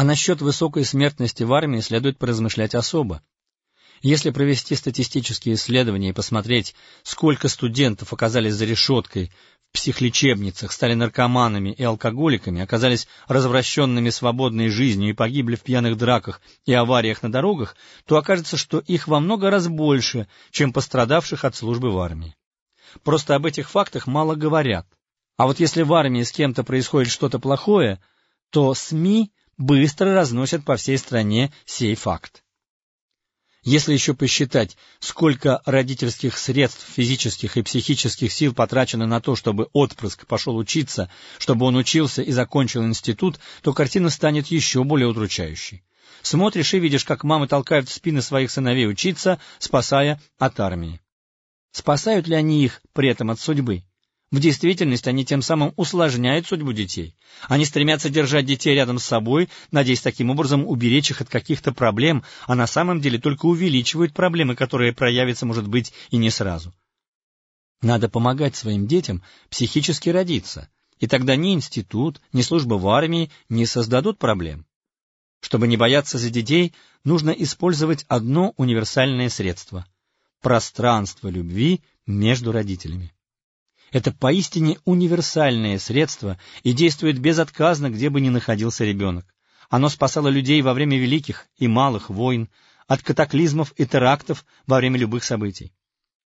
А насчет высокой смертности в армии следует поразмышлять особо. Если провести статистические исследования и посмотреть, сколько студентов оказались за решеткой в психлечебницах, стали наркоманами и алкоголиками, оказались развращенными свободной жизнью и погибли в пьяных драках и авариях на дорогах, то окажется, что их во много раз больше, чем пострадавших от службы в армии. Просто об этих фактах мало говорят. А вот если в армии с кем-то происходит что-то плохое, то СМИ быстро разносят по всей стране сей факт. Если еще посчитать, сколько родительских средств, физических и психических сил потрачено на то, чтобы отпрыск пошел учиться, чтобы он учился и закончил институт, то картина станет еще более удручающей. Смотришь и видишь, как мамы толкают в спины своих сыновей учиться, спасая от армии. Спасают ли они их при этом от судьбы? В действительности они тем самым усложняют судьбу детей. Они стремятся держать детей рядом с собой, надеясь таким образом уберечь их от каких-то проблем, а на самом деле только увеличивают проблемы, которые проявятся, может быть, и не сразу. Надо помогать своим детям психически родиться, и тогда ни институт, ни служба в армии не создадут проблем. Чтобы не бояться за детей, нужно использовать одно универсальное средство – пространство любви между родителями. Это поистине универсальное средство и действует безотказно, где бы ни находился ребенок. Оно спасало людей во время великих и малых войн, от катаклизмов и терактов во время любых событий.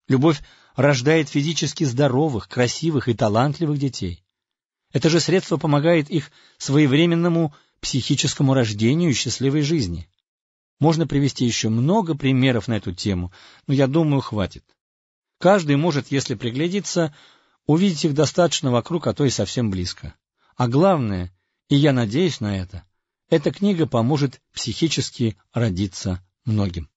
Любовь рождает физически здоровых, красивых и талантливых детей. Это же средство помогает их своевременному психическому рождению и счастливой жизни. Можно привести еще много примеров на эту тему, но я думаю, хватит. Каждый может, если приглядится, Увидеть их достаточно вокруг, а то и совсем близко. А главное, и я надеюсь на это, эта книга поможет психически родиться многим.